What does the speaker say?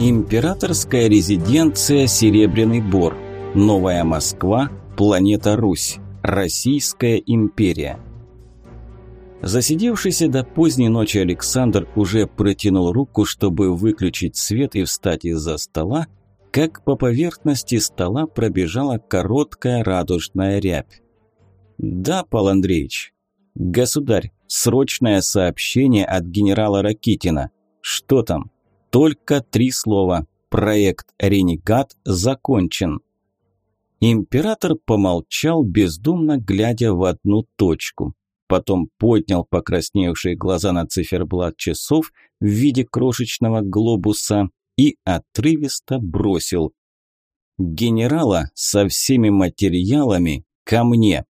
Императорская резиденция Серебряный Бор. Новая Москва. Планета Русь. Российская империя. Засидевшийся до поздней ночи Александр уже протянул руку, чтобы выключить свет и встать из-за стола, как по поверхности стола пробежала короткая радужная рябь. «Да, Пал Андреевич. Государь, срочное сообщение от генерала Ракитина. Что там?» Только три слова. Проект «Ренегат» закончен. Император помолчал, бездумно глядя в одну точку. Потом поднял покрасневшие глаза на циферблат часов в виде крошечного глобуса и отрывисто бросил. «Генерала со всеми материалами ко мне!»